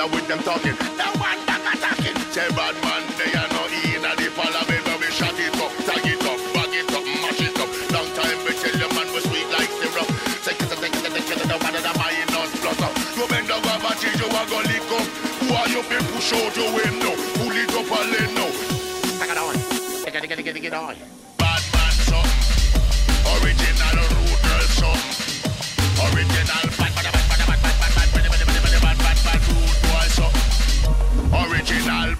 bother with them talking. The one that attacking. Say bad man, they are not in the parliament, but we shut it up, tag it up, bag it up, mash it up. Long time we tell your man we sweet like syrup. Say kiss it, kiss it, kiss it, the one that mine us plus up. You men don't have a change, you are gonna leak up. Who are you been push out your no Pull it up and let know. Take it on. get it, get it, get it on. original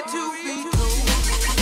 to be told.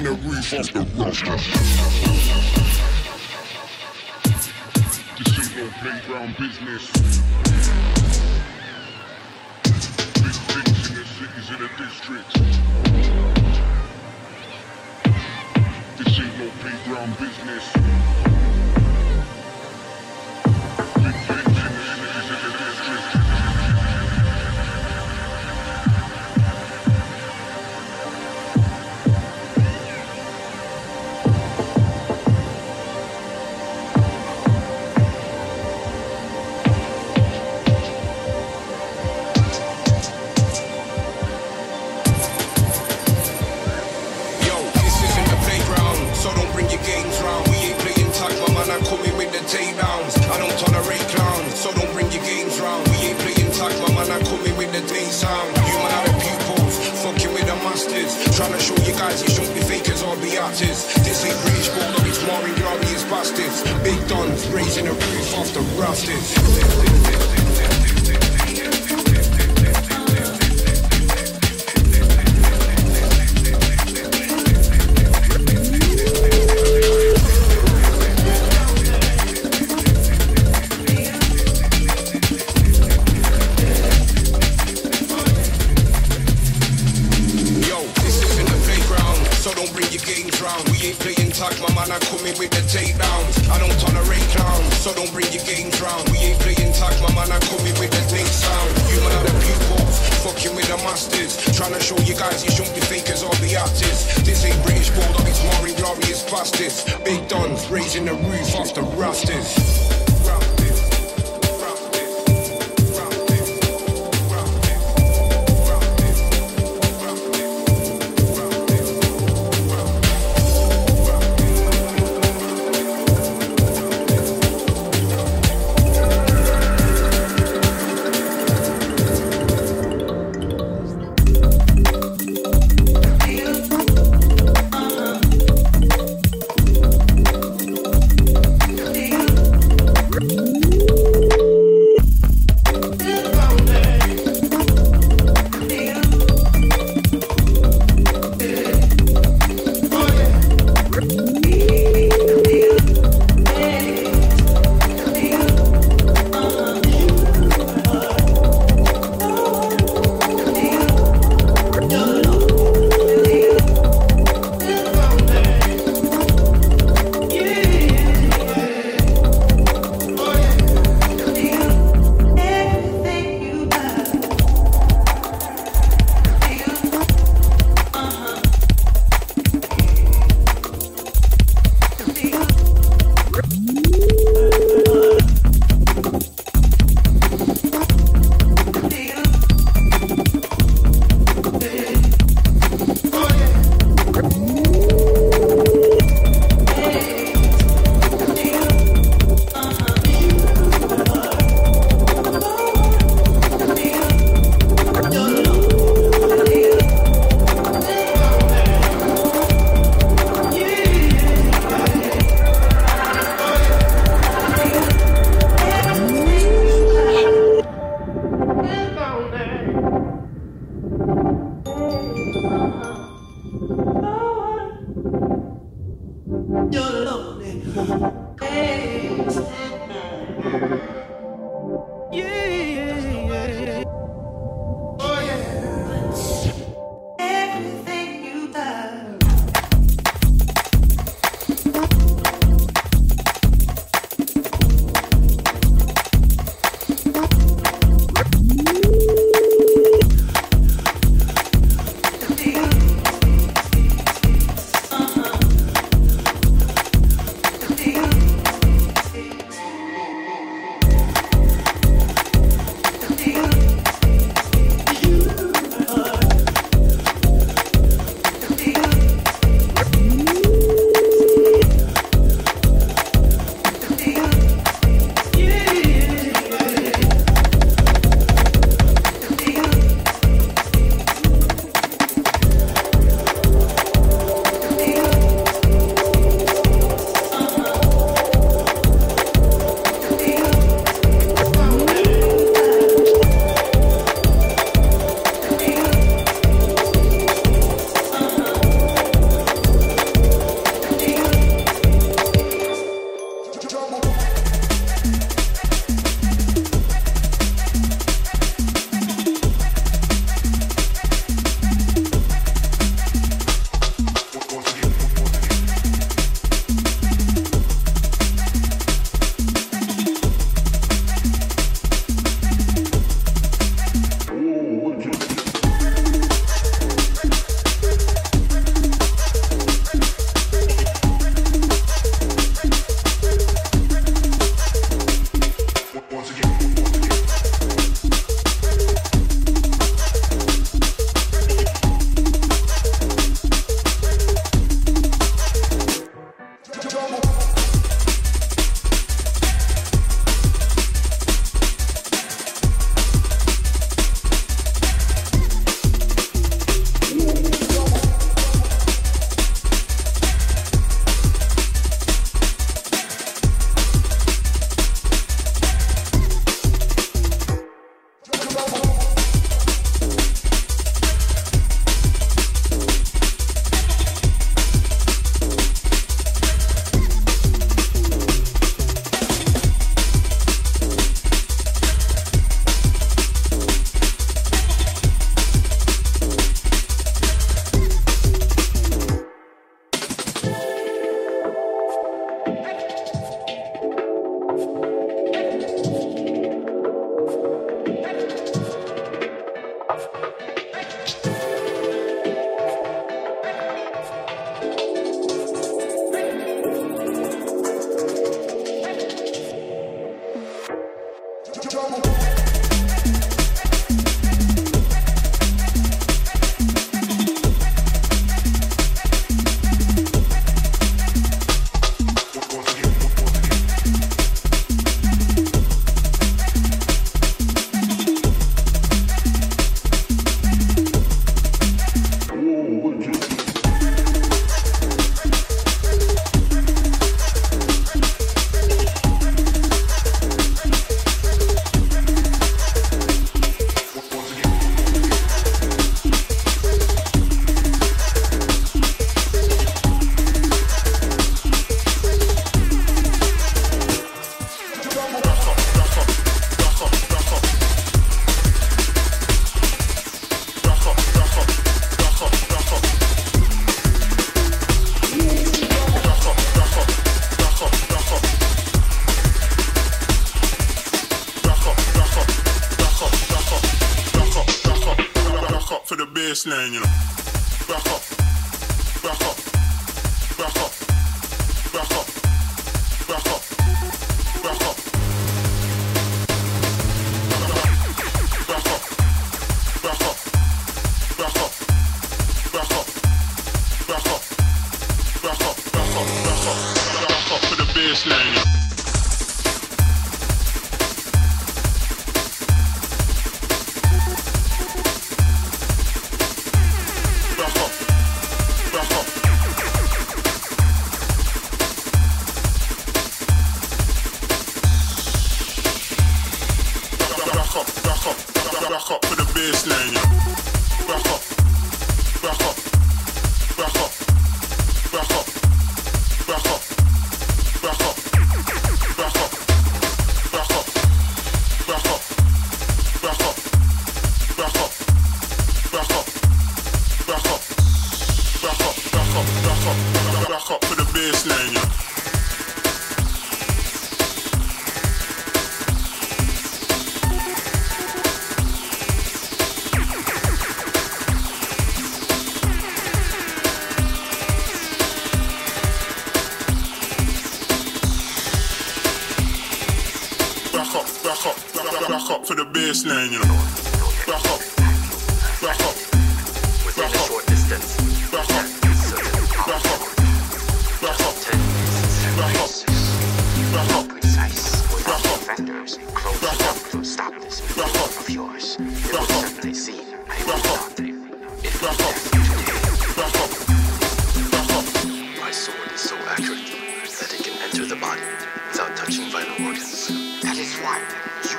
taking the roof off the roster. This ain't no playground business. Big things in the cities in the districts. This ain't no playground business.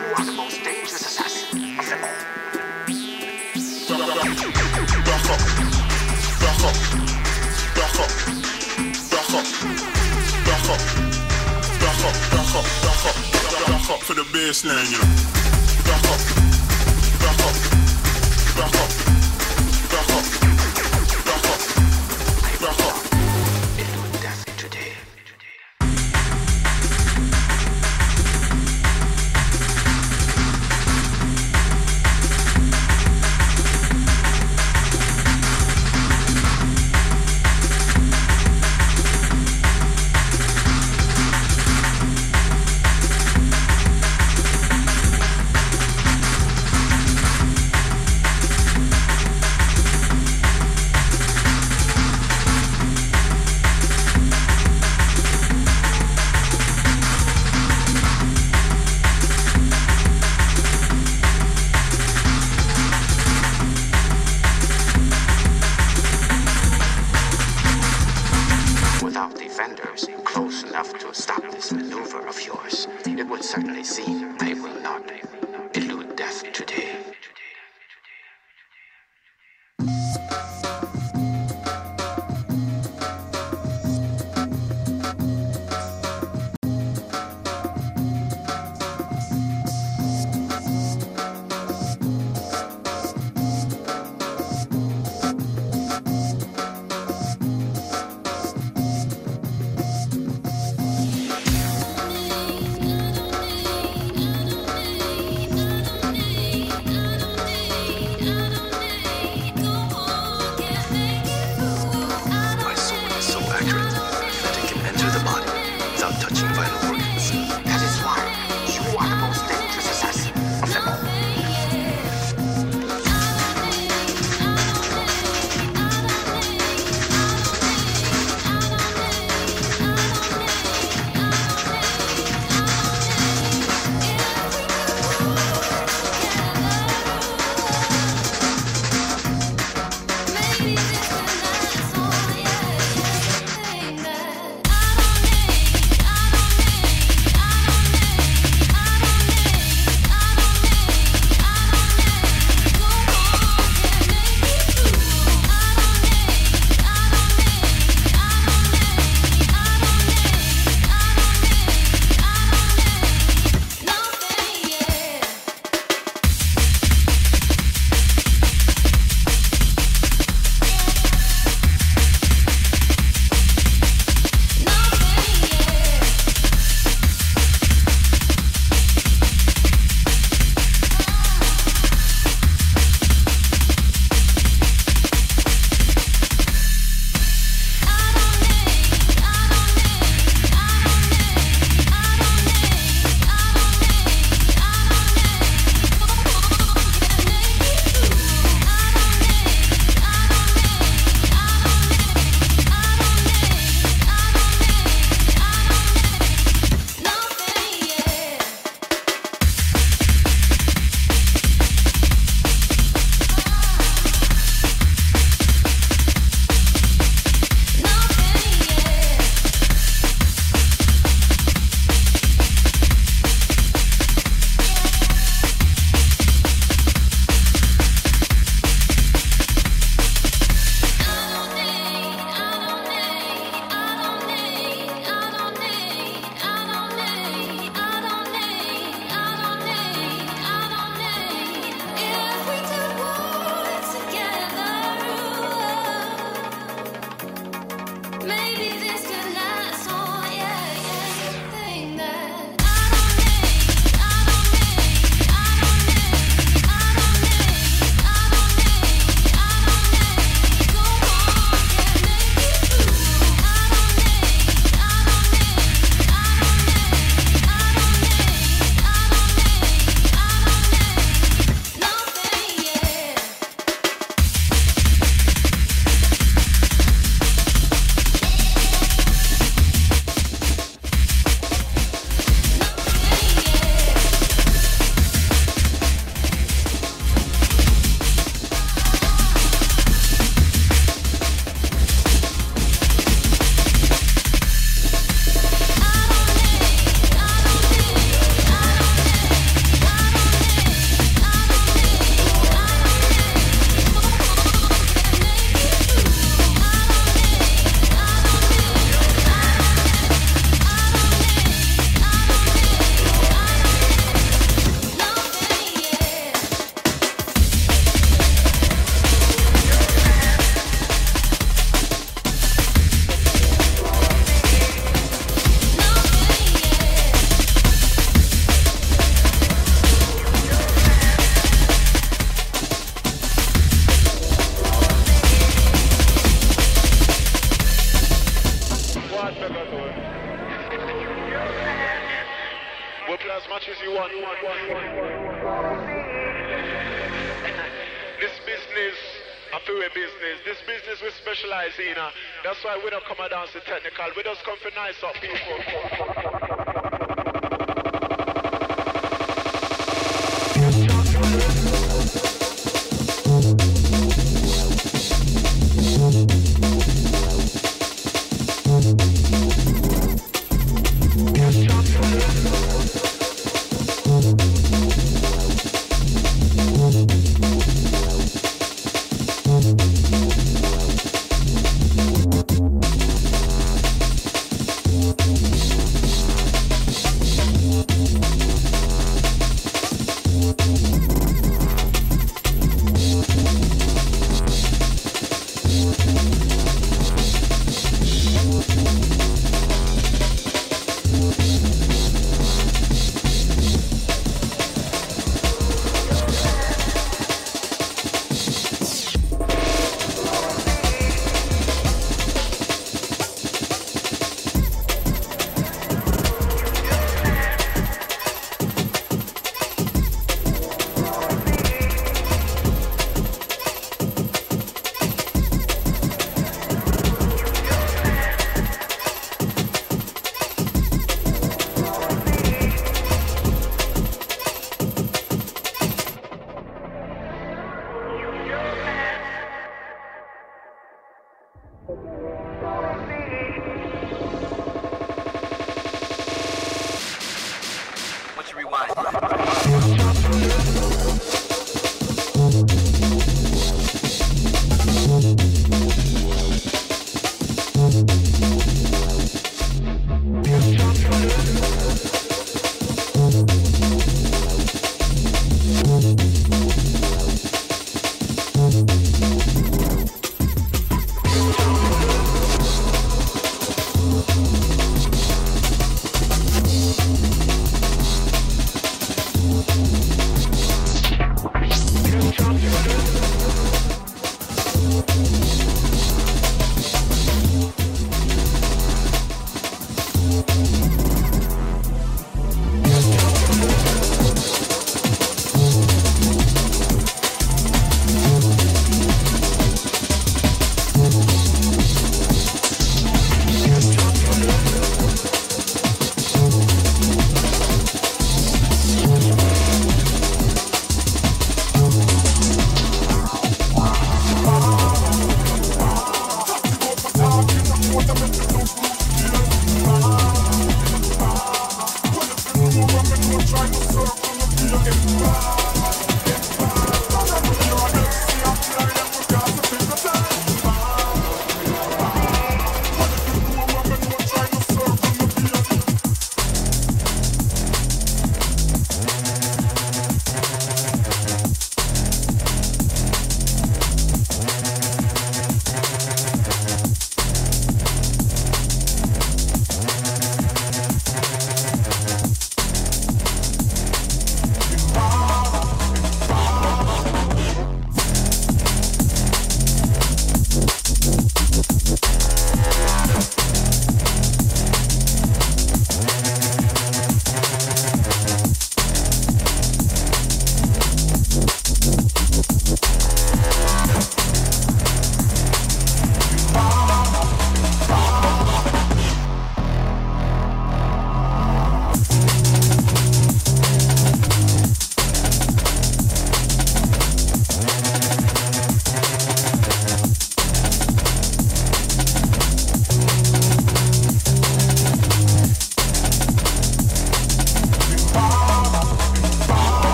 you are the most dangerous assassin of. For the you know. Back up, back up, back up.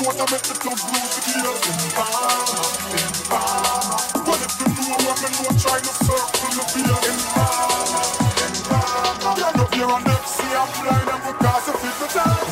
And make the club lose the gear. Informer, informer. Well, if you try to circle the let's see I'm blind and because of it, but I'm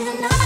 I can't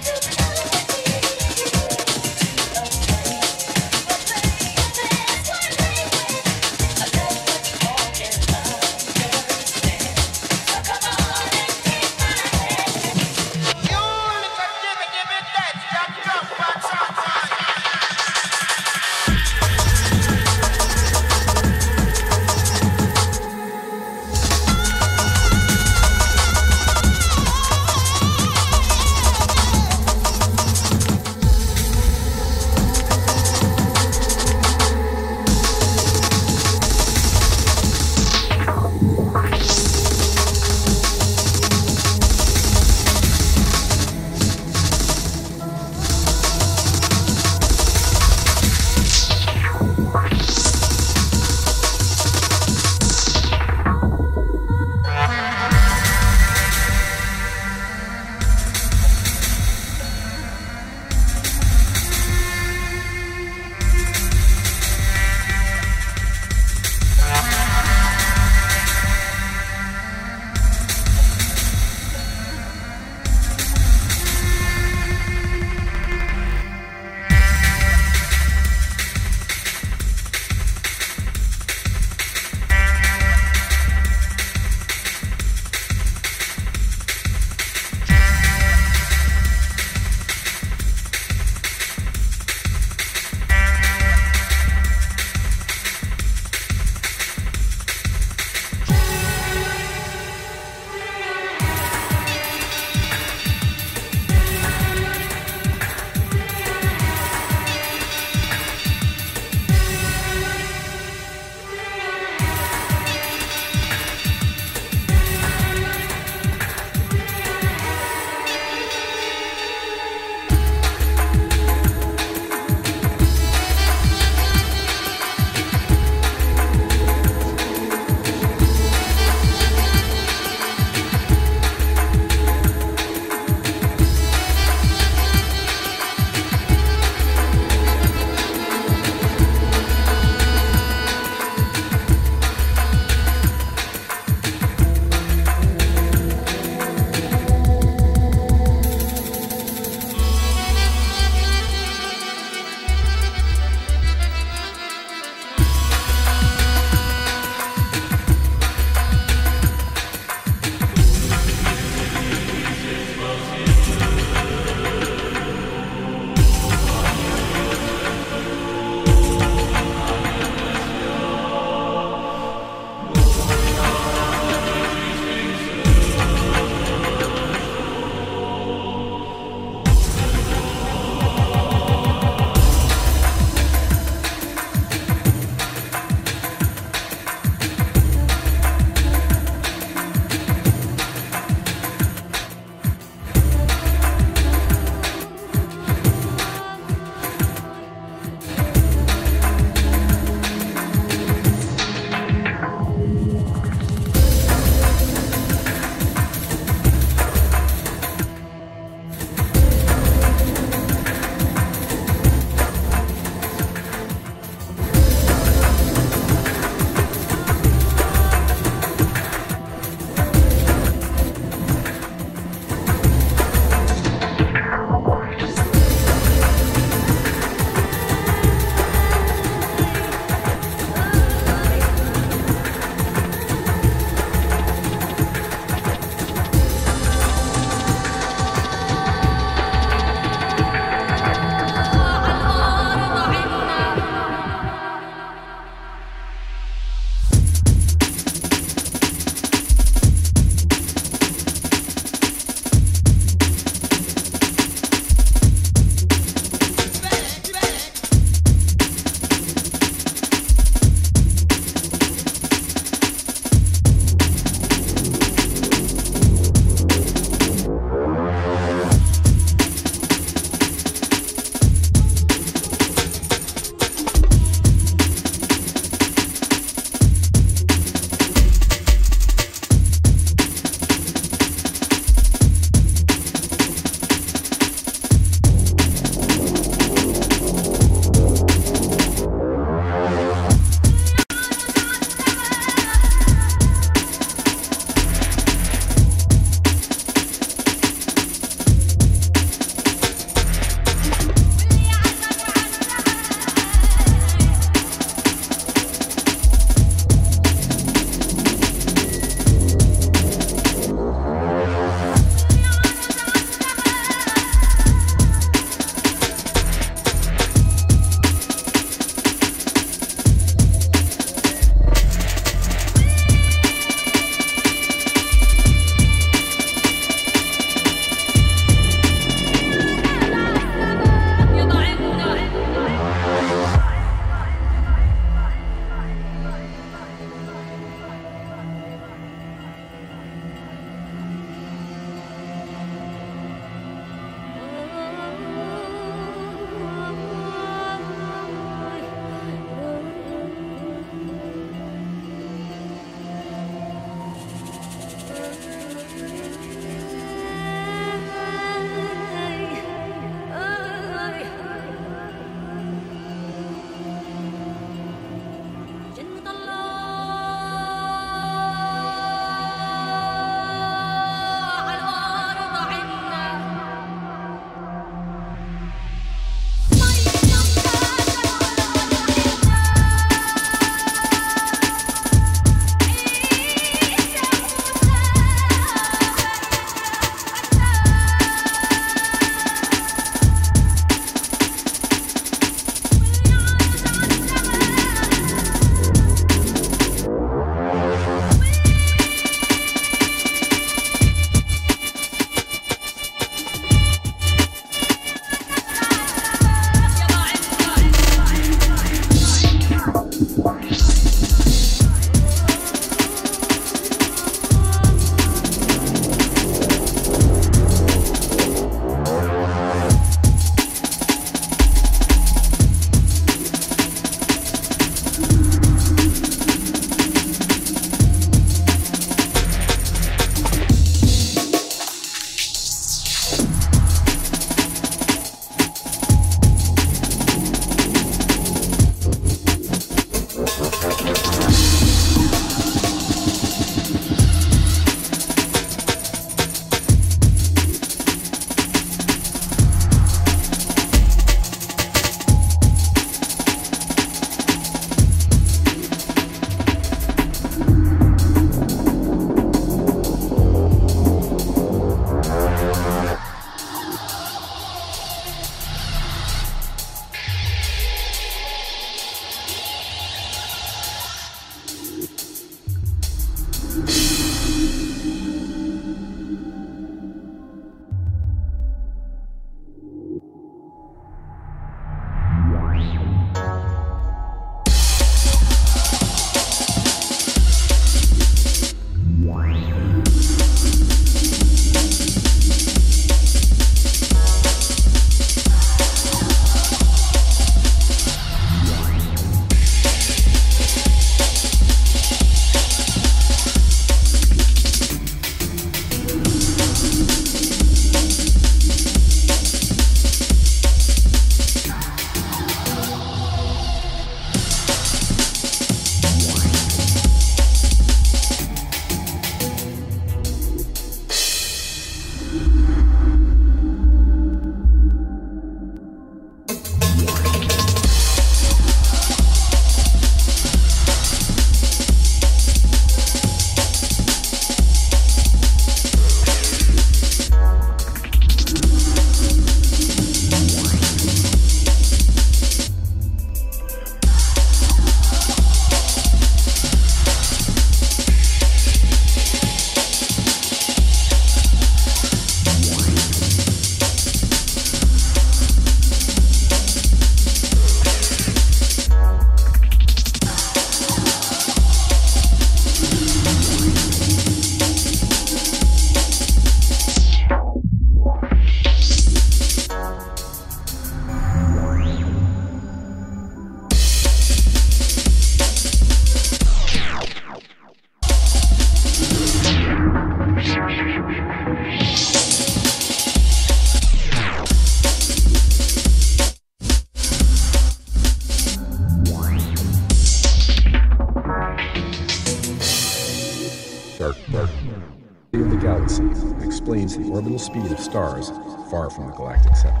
orbital speed of stars far from the galactic center.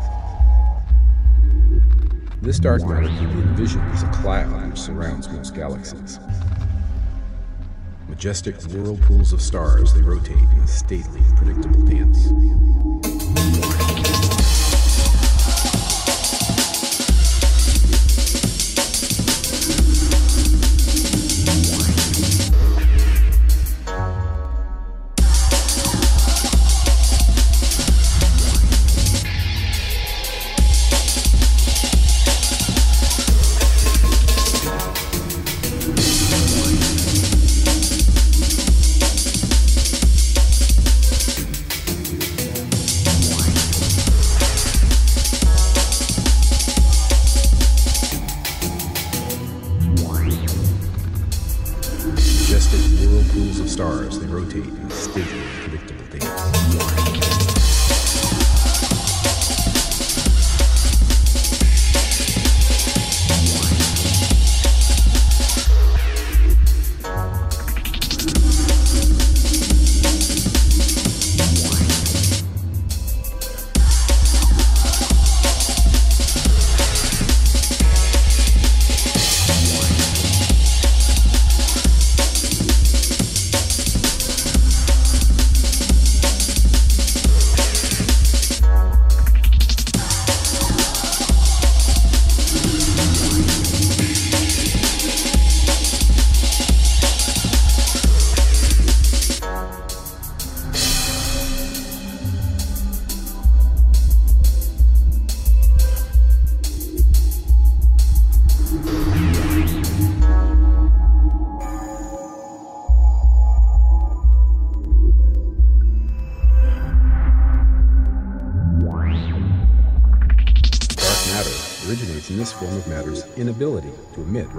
This dark matter can be envisioned as a cloud which surrounds most galaxies. Majestic whirlpools of stars, they rotate in a stately and predictable dance.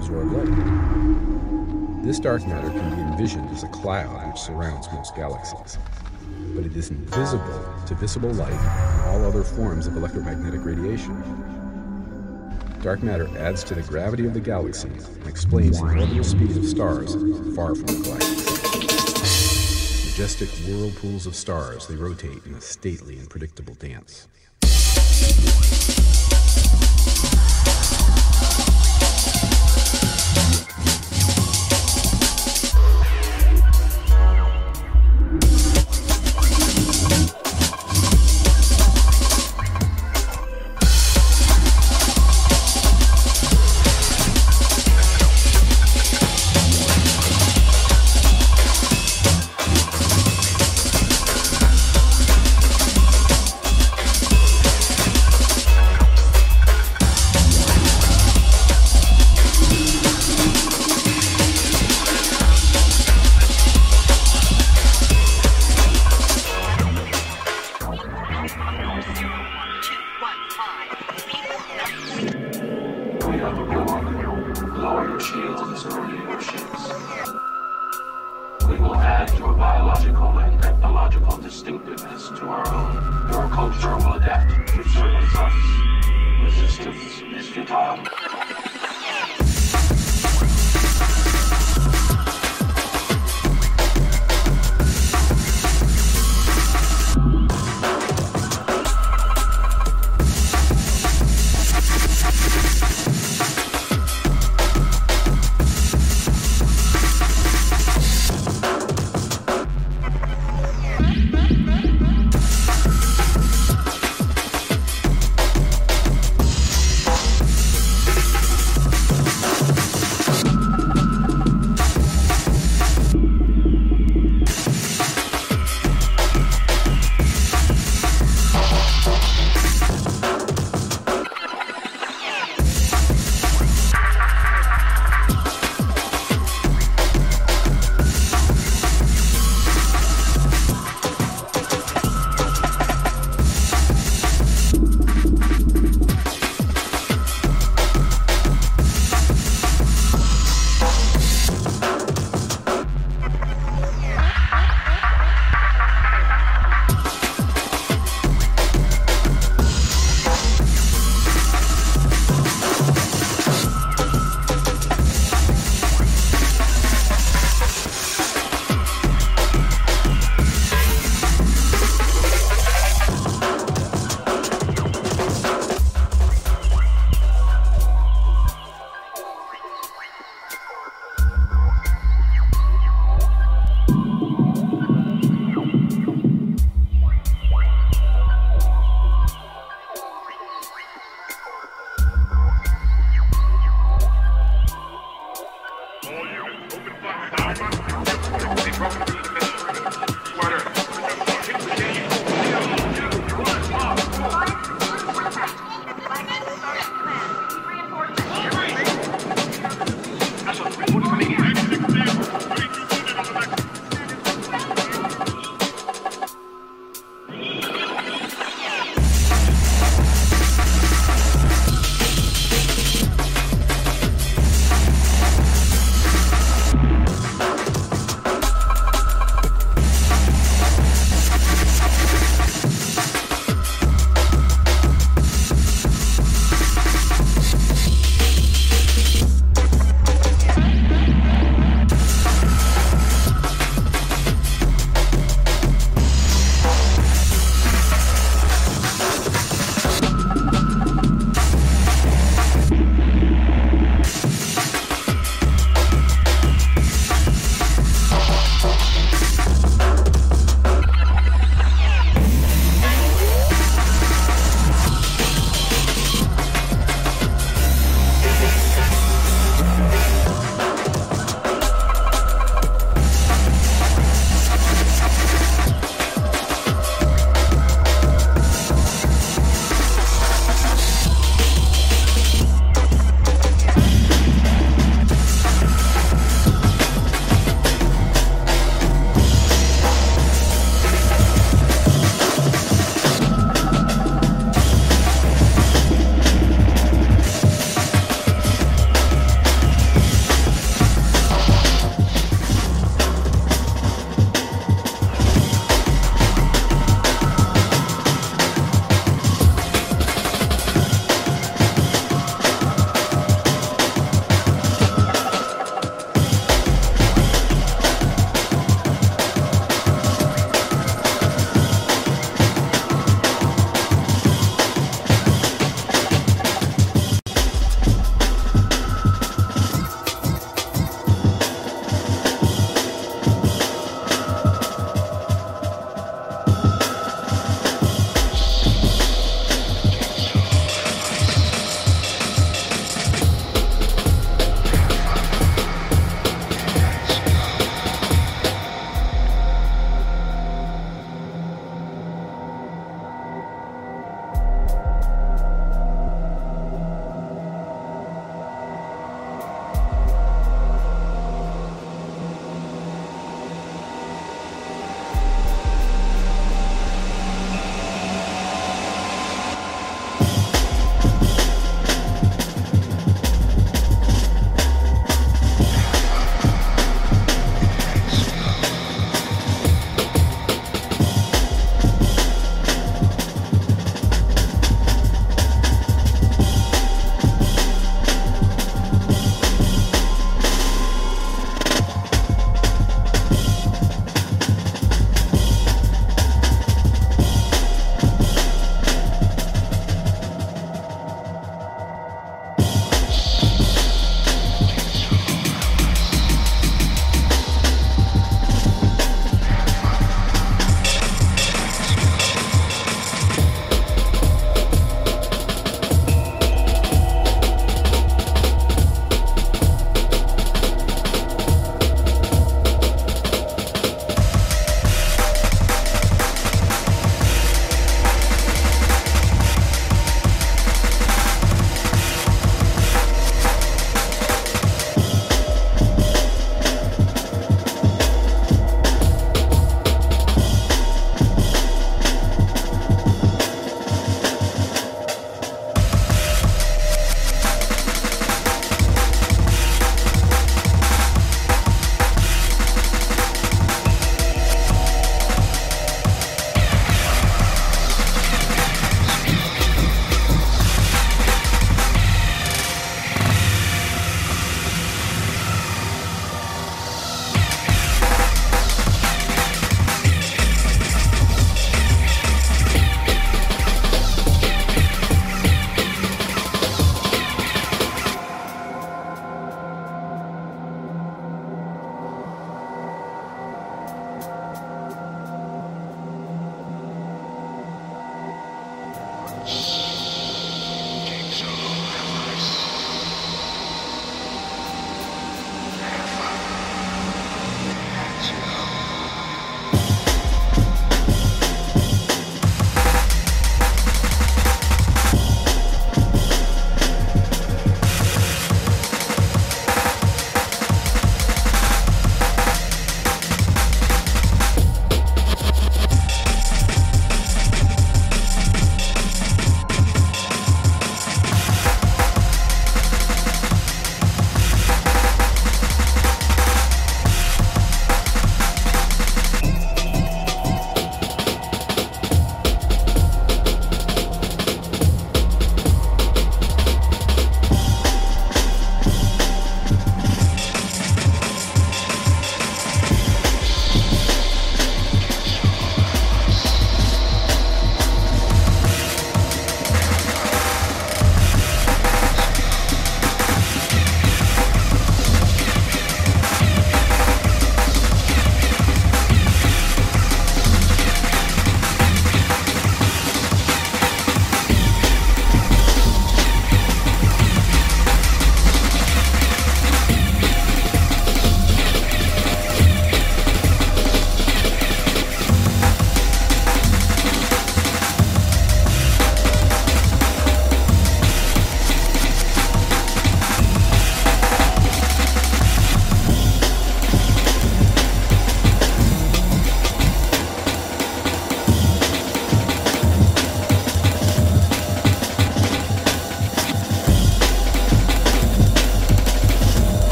Light. This dark matter can be envisioned as a cloud which surrounds most galaxies, but it is invisible to visible light and all other forms of electromagnetic radiation. Dark matter adds to the gravity of the galaxy and explains the orbital speed of stars far from the galactic. Majestic whirlpools of stars, they rotate in a stately and predictable dance.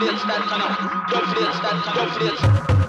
Don't flinch, stand, come up. Don't flinch,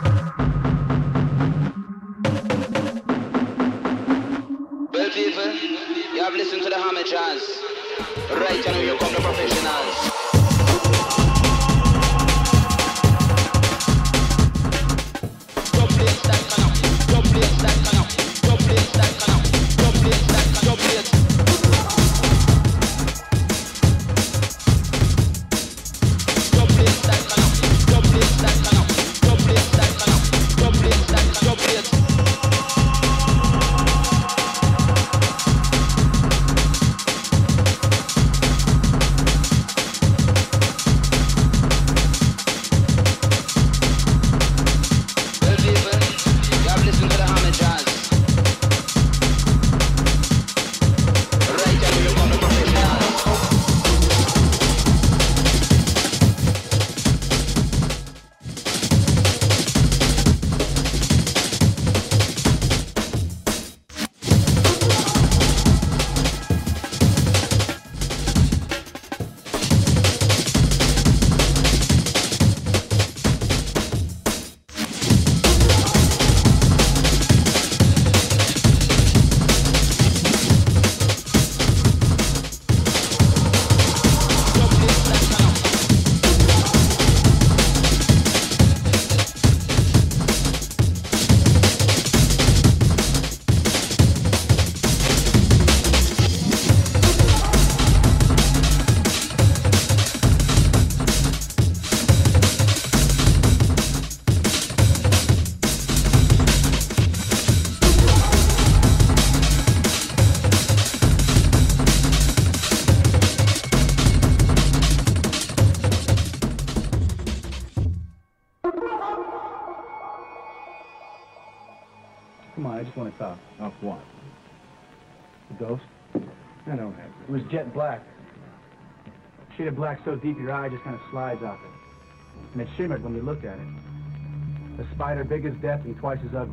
so deep your eye just kind of slides off it. And it shimmered when you looked at it. A spider big as death and twice as ugly.